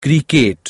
cricket.